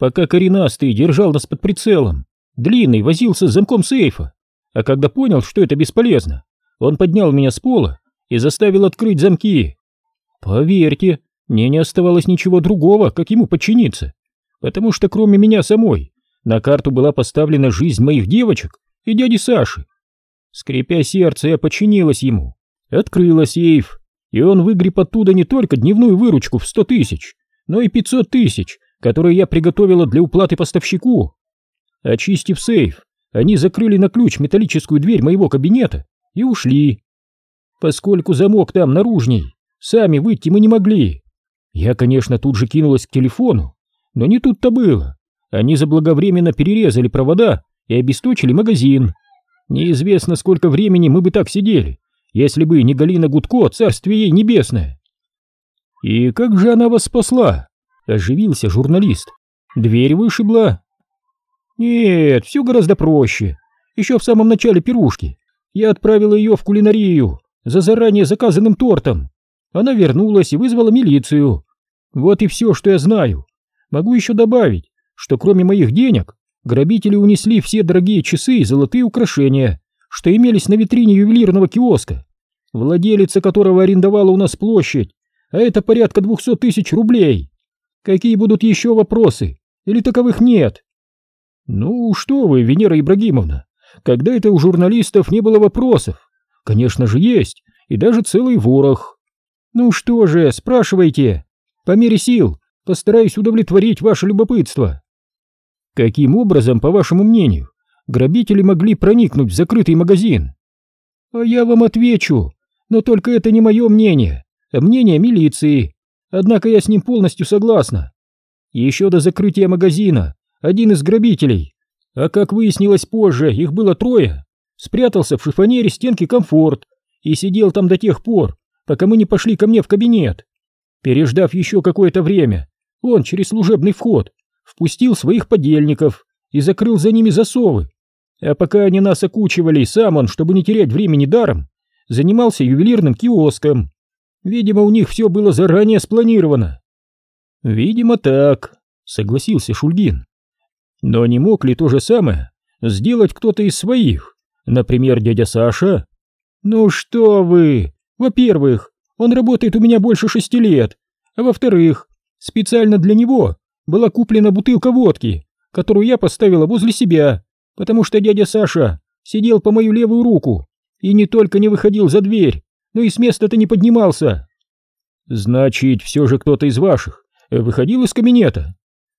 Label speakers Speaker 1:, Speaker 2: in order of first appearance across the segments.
Speaker 1: Пока коренастый держал нас под прицелом, длинный возился с замком сейфа, а когда понял, что это бесполезно, он поднял меня с пола и заставил открыть замки. Поверьте, мне не оставалось ничего другого, как ему подчиниться, потому что кроме меня самой на карту была поставлена жизнь моих девочек и дяди Саши. Скрипя сердце, я подчинилась ему, открыла сейф, и он выгреб оттуда не только дневную выручку в сто тысяч, но и пятьсот тысяч, которые я приготовила для уплаты поставщику. Очистив сейф, они закрыли на ключ металлическую дверь моего кабинета и ушли. Поскольку замок там наружней, сами выйти мы не могли. Я, конечно, тут же кинулась к телефону, но не тут-то было. Они заблаговременно перерезали провода и обесточили магазин. Неизвестно, сколько времени мы бы так сидели, если бы не Галина Гудко, царствие ей небесное. «И как же она вас спасла?» — оживился журналист. «Дверь вышибла?» «Нет, все гораздо проще. Еще в самом начале пирушки я отправила ее в кулинарию за заранее заказанным тортом. Она вернулась и вызвала милицию. Вот и все, что я знаю. Могу еще добавить, что кроме моих денег, грабители унесли все дорогие часы и золотые украшения, что имелись на витрине ювелирного киоска, владелица которого арендовала у нас площадь, а это порядка двухсот тысяч рублей. Какие будут еще вопросы? Или таковых нет? Ну, что вы, Венера Ибрагимовна, когда это у журналистов не было вопросов? Конечно же есть, и даже целый ворох. Ну что же, спрашивайте. По мере сил постараюсь удовлетворить ваше любопытство. Каким образом, по вашему мнению, грабители могли проникнуть в закрытый магазин? А я вам отвечу, но только это не мое мнение, а мнение милиции. Однако я с ним полностью согласна. Еще до закрытия магазина один из грабителей, а как выяснилось позже, их было трое, спрятался в шифонере стенки комфорт и сидел там до тех пор, пока мы не пошли ко мне в кабинет. Переждав еще какое-то время, он через служебный вход впустил своих подельников и закрыл за ними засовы. А пока они нас окучивали, сам он, чтобы не терять времени даром, занимался ювелирным киоском. Видимо, у них все было заранее спланировано. Видимо, так, согласился Шульгин. Но не мог ли то же самое сделать кто-то из своих? Например, дядя Саша? Ну что вы! Во-первых, он работает у меня больше шести лет, а во-вторых, специально для него была куплена бутылка водки, которую я поставила возле себя, потому что дядя Саша сидел по мою левую руку и не только не выходил за дверь, но и с места-то не поднимался. Значит, все же кто-то из ваших выходил из кабинета?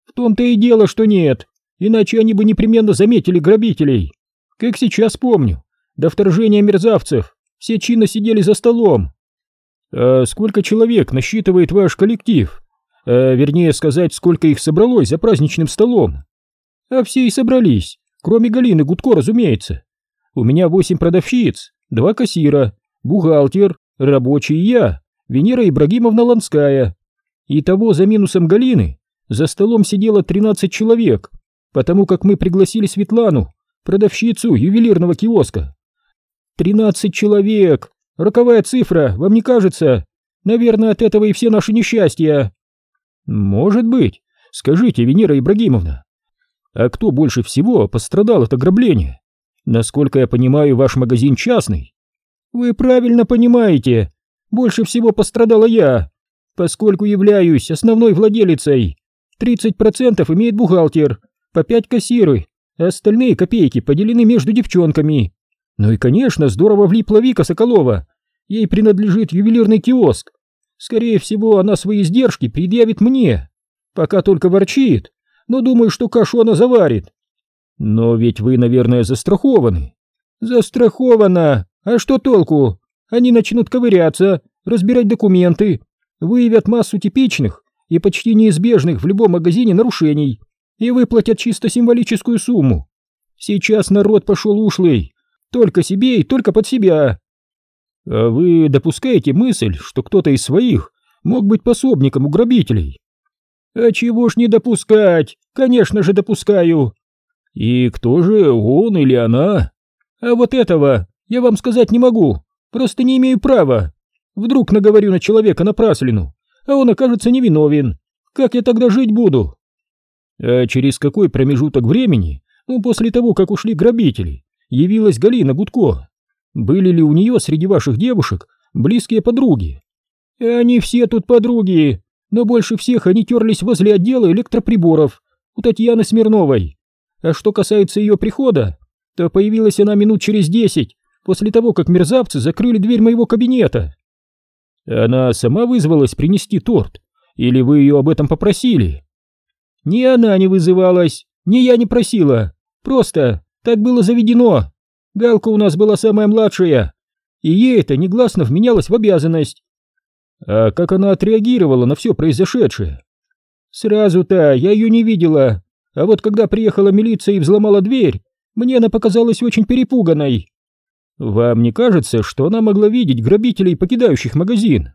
Speaker 1: В том-то и дело, что нет иначе они бы непременно заметили грабителей. Как сейчас помню, до вторжения мерзавцев все чинно сидели за столом. А сколько человек насчитывает ваш коллектив? А, вернее сказать, сколько их собралось за праздничным столом? А все и собрались, кроме Галины Гудко, разумеется. У меня восемь продавщиц, два кассира, бухгалтер, рабочий и я, Венера Ибрагимовна Ланская. Итого за минусом Галины за столом сидело 13 человек, потому как мы пригласили Светлану, продавщицу ювелирного киоска. Тринадцать человек! Роковая цифра, вам не кажется? Наверное, от этого и все наши несчастья. Может быть. Скажите, Венера Ибрагимовна, а кто больше всего пострадал от ограбления? Насколько я понимаю, ваш магазин частный. Вы правильно понимаете. Больше всего пострадала я, поскольку являюсь основной владелицей. 30% имеет бухгалтер, по пять кассиры, а остальные копейки поделены между девчонками. Ну и, конечно, здорово влипла Вика Соколова. Ей принадлежит ювелирный киоск. Скорее всего, она свои издержки предъявит мне. Пока только ворчит, но думаю, что кашу она заварит. Но ведь вы, наверное, застрахованы. Застрахована. А что толку? Они начнут ковыряться, разбирать документы, выявят массу типичных и почти неизбежных в любом магазине нарушений и выплатят чисто символическую сумму. Сейчас народ пошел ушлый, только себе и только под себя. А вы допускаете мысль, что кто-то из своих мог быть пособником у грабителей? А чего ж не допускать? Конечно же допускаю. И кто же, он или она? А вот этого я вам сказать не могу, просто не имею права. Вдруг наговорю на человека напраслину, а он окажется невиновен. Как я тогда жить буду? А через какой промежуток времени, ну, после того, как ушли грабители, явилась Галина Гудко? Были ли у нее среди ваших девушек близкие подруги? Они все тут подруги, но больше всех они терлись возле отдела электроприборов у Татьяны Смирновой. А что касается ее прихода, то появилась она минут через десять после того, как мерзавцы закрыли дверь моего кабинета. Она сама вызвалась принести торт, или вы ее об этом попросили? Ни она не вызывалась, ни я не просила, просто так было заведено. Галка у нас была самая младшая, и ей это негласно вменялось в обязанность. А как она отреагировала на все произошедшее? Сразу-то я ее не видела, а вот когда приехала милиция и взломала дверь, мне она показалась очень перепуганной. Вам не кажется, что она могла видеть грабителей, покидающих магазин?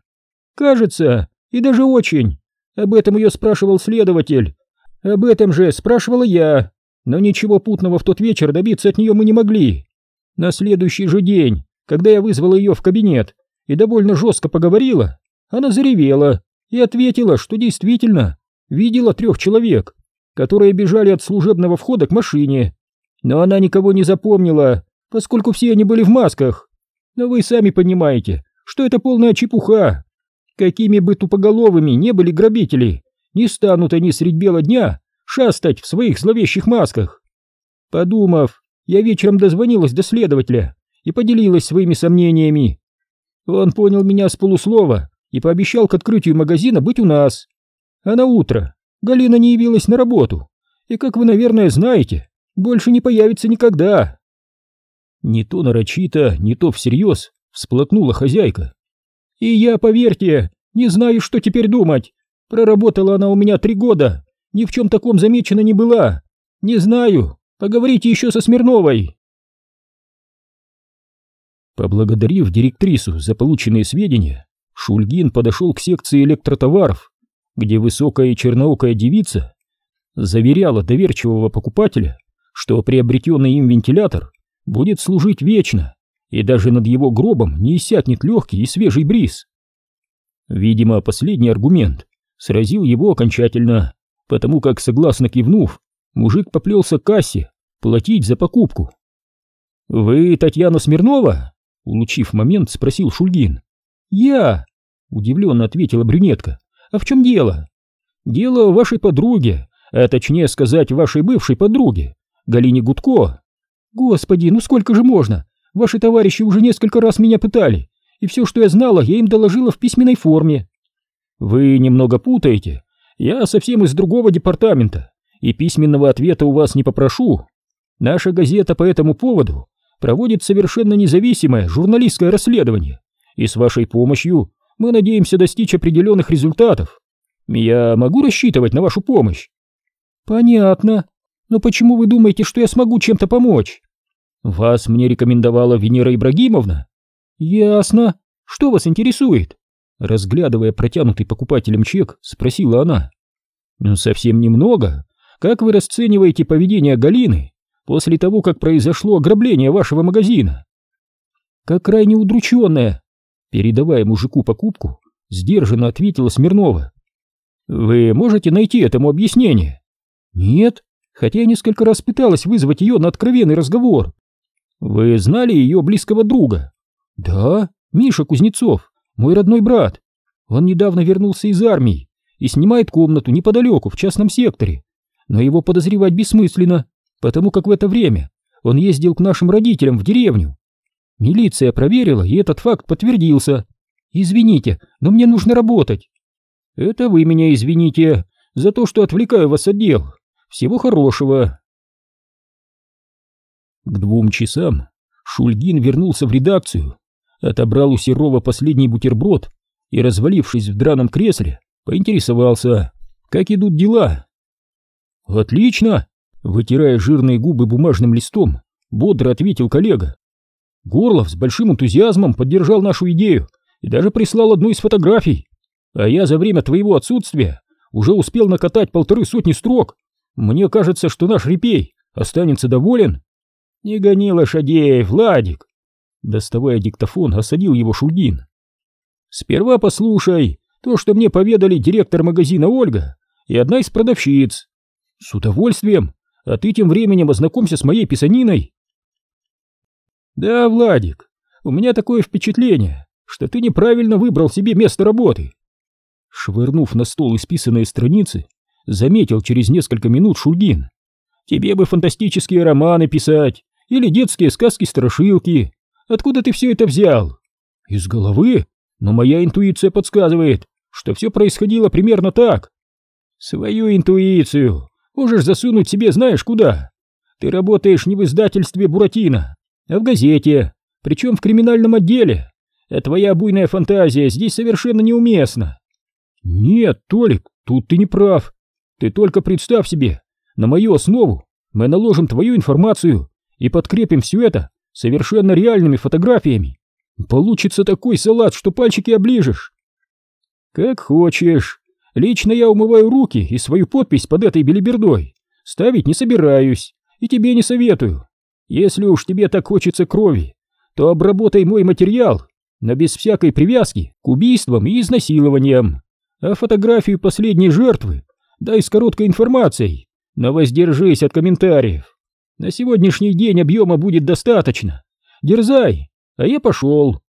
Speaker 1: Кажется, и даже очень. Об этом ее спрашивал следователь. Об этом же спрашивала я. Но ничего путного в тот вечер добиться от нее мы не могли. На следующий же день, когда я вызвала ее в кабинет и довольно жестко поговорила, она заревела и ответила, что действительно видела трех человек, которые бежали от служебного входа к машине. Но она никого не запомнила, поскольку все они были в масках. Но вы сами понимаете, что это полная чепуха. Какими бы тупоголовыми не были грабители, не станут они средь бела дня шастать в своих зловещих масках. Подумав, я вечером дозвонилась до следователя и поделилась своими сомнениями. Он понял меня с полуслова и пообещал к открытию магазина быть у нас. А на утро Галина не явилась на работу, и, как вы, наверное, знаете, больше не появится никогда. Не то нарочито, не то всерьез всплакнула хозяйка. И я, поверьте, не знаю, что теперь думать. Проработала она у меня три года, ни в чем таком замечена не была. Не знаю, поговорите еще со Смирновой. Поблагодарив директрису за полученные сведения, Шульгин подошел к секции электротоваров, где высокая и черноокая девица заверяла доверчивого покупателя, что приобретенный им вентилятор будет служить вечно, и даже над его гробом не иссякнет легкий и свежий бриз. Видимо, последний аргумент сразил его окончательно, потому как, согласно кивнув, мужик поплелся к кассе платить за покупку. «Вы Татьяна Смирнова?» — улучив момент, спросил Шульгин. «Я!» — удивленно ответила брюнетка. «А в чем дело?» «Дело вашей подруге, а точнее сказать, вашей бывшей подруге, Галине Гудко». «Господи, ну сколько же можно? Ваши товарищи уже несколько раз меня пытали, и все, что я знала, я им доложила в письменной форме». «Вы немного путаете. Я совсем из другого департамента, и письменного ответа у вас не попрошу. Наша газета по этому поводу проводит совершенно независимое журналистское расследование, и с вашей помощью мы надеемся достичь определенных результатов. Я могу рассчитывать на вашу помощь? Понятно. Но почему вы думаете, что я смогу чем-то помочь? Вас мне рекомендовала Венера Ибрагимовна. Ясно. Что вас интересует? Разглядывая протянутый покупателем чек, спросила она. Ну, совсем немного. Как вы расцениваете поведение Галины после того, как произошло ограбление вашего магазина? Как крайне удрученное, Передавая мужику покупку, сдержанно ответила Смирнова. «Вы можете найти этому объяснение?» «Нет, хотя я несколько раз пыталась вызвать ее на откровенный разговор». «Вы знали ее близкого друга?» «Да, Миша Кузнецов, мой родной брат. Он недавно вернулся из армии и снимает комнату неподалеку, в частном секторе. Но его подозревать бессмысленно, потому как в это время он ездил к нашим родителям в деревню. Милиция проверила, и этот факт подтвердился. Извините, но мне нужно работать. Это вы меня извините за то, что отвлекаю вас от дел. Всего хорошего. К двум часам Шульгин вернулся в редакцию, отобрал у Серова последний бутерброд и, развалившись в драном кресле, поинтересовался, как идут дела. «Отлично!» — вытирая жирные губы бумажным листом, бодро ответил коллега. Горлов с большим энтузиазмом поддержал нашу идею и даже прислал одну из фотографий. А я за время твоего отсутствия уже успел накатать полторы сотни строк. Мне кажется, что наш репей останется доволен. Не гони лошадей, Владик. Доставая диктофон, осадил его Шульгин. Сперва послушай то, что мне поведали директор магазина Ольга и одна из продавщиц. С удовольствием, а ты тем временем ознакомься с моей писаниной. Да, Владик, у меня такое впечатление, что ты неправильно выбрал себе место работы. Швырнув на стол исписанные страницы, заметил через несколько минут Шульгин. Тебе бы фантастические романы писать или детские сказки-страшилки. Откуда ты все это взял? Из головы? Но моя интуиция подсказывает, что все происходило примерно так. Свою интуицию можешь засунуть себе знаешь куда. Ты работаешь не в издательстве «Буратино», а в газете, причем в криминальном отделе. А твоя буйная фантазия здесь совершенно неуместна. Нет, Толик, тут ты не прав. Ты только представь себе, на мою основу мы наложим твою информацию и подкрепим все это совершенно реальными фотографиями. Получится такой салат, что пальчики оближешь. Как хочешь. Лично я умываю руки и свою подпись под этой белибердой ставить не собираюсь и тебе не советую. Если уж тебе так хочется крови, то обработай мой материал, но без всякой привязки к убийствам и изнасилованиям. А фотографию последней жертвы дай с короткой информацией, но воздержись от комментариев. На сегодняшний день объема будет достаточно. Дерзай, а я пошел.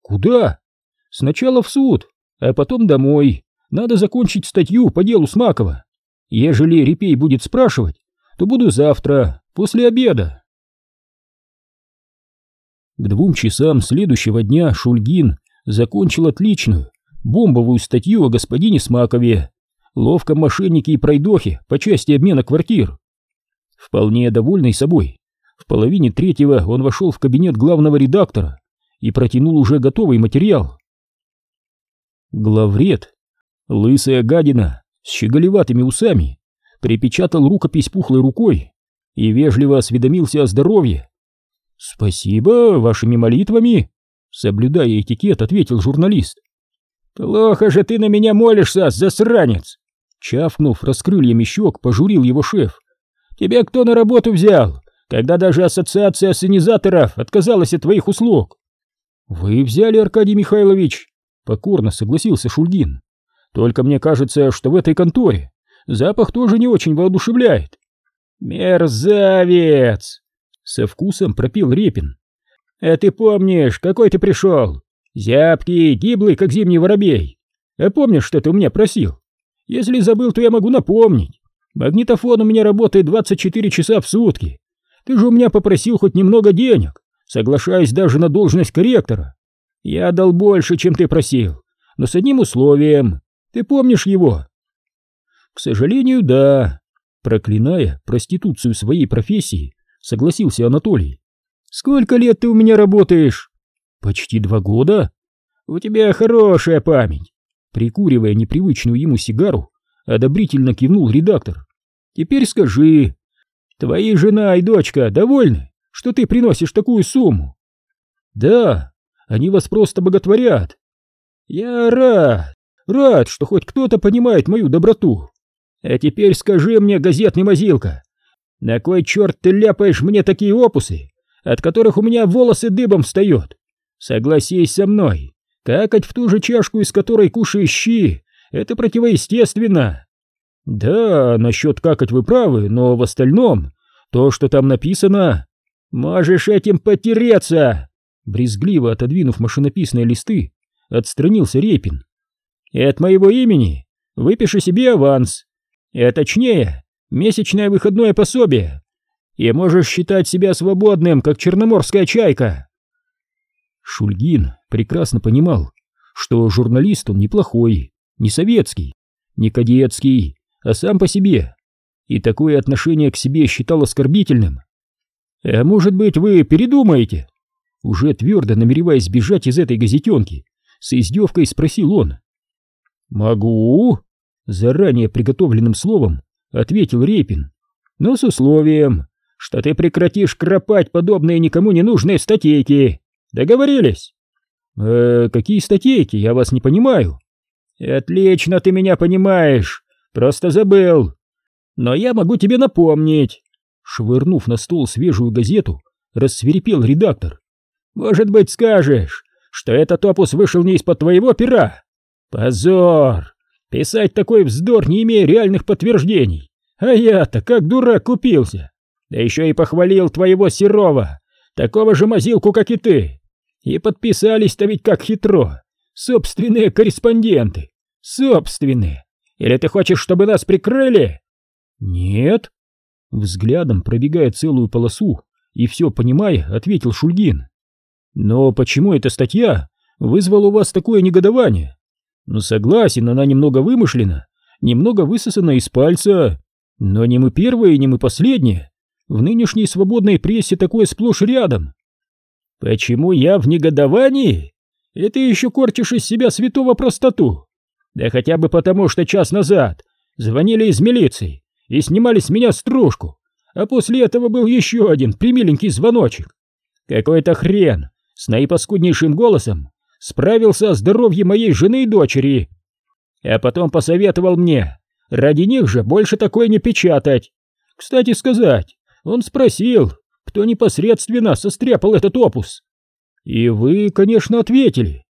Speaker 1: Куда? Сначала в суд, а потом домой. Надо закончить статью по делу Смакова. Ежели Репей будет спрашивать, то буду завтра, после обеда. К двум часам следующего дня Шульгин закончил отличную, бомбовую статью о господине Смакове, ловком мошеннике и пройдохе по части обмена квартир. Вполне довольный собой, в половине третьего он вошел в кабинет главного редактора и протянул уже готовый материал. Главред, лысая гадина с щеголеватыми усами, припечатал рукопись пухлой рукой и вежливо осведомился о здоровье. «Спасибо, вашими молитвами», — соблюдая этикет, ответил журналист. «Плохо же ты на меня молишься, засранец!» Чавкнув раскрыльями щек, пожурил его шеф. «Тебя кто на работу взял, когда даже ассоциация ассенизаторов отказалась от твоих услуг?» «Вы взяли, Аркадий Михайлович», — покорно согласился Шульгин. «Только мне кажется, что в этой конторе запах тоже не очень воодушевляет». «Мерзавец!» — со вкусом пропил Репин. «А ты помнишь, какой ты пришел? Зябкий, гиблый, как зимний воробей. А помнишь, что ты у меня просил? Если забыл, то я могу напомнить. Магнитофон у меня работает 24 часа в сутки. Ты же у меня попросил хоть немного денег, соглашаясь даже на должность корректора. Я дал больше, чем ты просил, но с одним условием. Ты помнишь его? К сожалению, да. Проклиная проституцию своей профессии, согласился Анатолий. Сколько лет ты у меня работаешь? Почти два года. У тебя хорошая память. Прикуривая непривычную ему сигару, одобрительно кивнул редактор. «Теперь скажи, твои жена и дочка довольны, что ты приносишь такую сумму?» «Да, они вас просто боготворят. Я рад, рад, что хоть кто-то понимает мою доброту. А теперь скажи мне, газетный мазилка, на кой черт ты ляпаешь мне такие опусы, от которых у меня волосы дыбом встают? Согласись со мной, Какать в ту же чашку, из которой кушаешь щи, это противоестественно. Да, насчет какать вы правы, но в остальном, то, что там написано, можешь этим потереться. Брезгливо отодвинув машинописные листы, отстранился Репин. И от моего имени выпиши себе аванс, а точнее, месячное выходное пособие, и можешь считать себя свободным, как черноморская чайка. Шульгин прекрасно понимал, что журналист он неплохой, не советский, не кадетский, а сам по себе, и такое отношение к себе считал оскорбительным. «А может быть, вы передумаете?» Уже твердо намереваясь бежать из этой газетенки, с издевкой спросил он. «Могу?» Заранее приготовленным словом ответил Репин, но с условием, что ты прекратишь кропать подобные никому не нужные статейки. Договорились? Э, какие статейки? Я вас не понимаю. Отлично ты меня понимаешь. Просто забыл. Но я могу тебе напомнить. Швырнув на стол свежую газету, рассверепел редактор. Может быть, скажешь, что этот опус вышел не из-под твоего пера? Позор! Писать такой вздор, не имея реальных подтверждений. А я-то как дурак купился. Да еще и похвалил твоего Серова, такого же мазилку, как и ты. И подписались-то ведь как хитро. Собственные корреспонденты. Собственные. Или ты хочешь, чтобы нас прикрыли? Нет. Взглядом пробегая целую полосу и все понимая, ответил Шульгин. Но почему эта статья вызвала у вас такое негодование? Ну согласен, она немного вымышлена, немного высосана из пальца, но не мы первые, не мы последние. В нынешней свободной прессе такое сплошь рядом. Почему я в негодовании? Ты еще корчишь из себя святого простоту. Да хотя бы потому, что час назад звонили из милиции и снимали с меня стружку, а после этого был еще один примиленький звоночек. Какой-то хрен с наипаскуднейшим голосом справился о здоровье моей жены и дочери, а потом посоветовал мне ради них же больше такое не печатать. Кстати сказать, он спросил, кто непосредственно состряпал этот опус. И вы, конечно, ответили.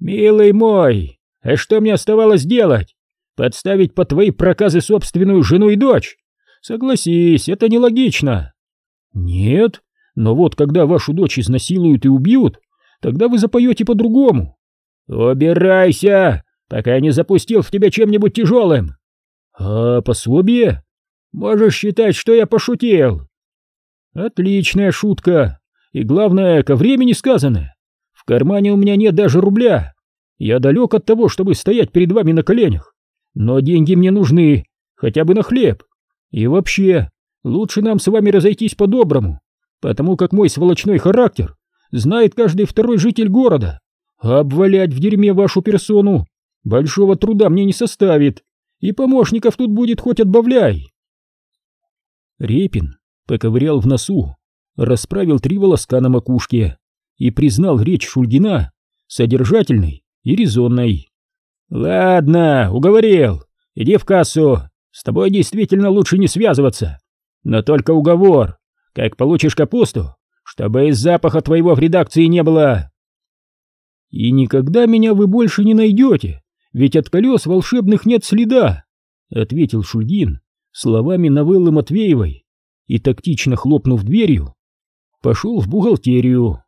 Speaker 1: Милый мой, а что мне оставалось делать? Подставить под твои проказы собственную жену и дочь? Согласись, это нелогично. Нет, но вот когда вашу дочь изнасилуют и убьют, тогда вы запоете по-другому. Убирайся, пока я не запустил в тебя чем-нибудь тяжелым. А пособие? Можешь считать, что я пошутил. Отличная шутка. И главное, ко времени сказано. В кармане у меня нет даже рубля. Я далек от того, чтобы стоять перед вами на коленях. Но деньги мне нужны, хотя бы на хлеб. И вообще, лучше нам с вами разойтись по-доброму, потому как мой сволочной характер знает каждый второй житель города. А обвалять в дерьме вашу персону большого труда мне не составит, и помощников тут будет хоть отбавляй. Репин поковырял в носу, расправил три волоска на макушке и признал речь Шульгина содержательной и резонной. «Ладно, уговорил. Иди в кассу. С тобой действительно лучше не связываться. Но только уговор. Как получишь капусту, чтобы из запаха твоего в редакции не было». «И никогда меня вы больше не найдете, ведь от колес волшебных нет следа», — ответил Шульгин словами новеллы Матвеевой и, тактично хлопнув дверью, пошел в бухгалтерию.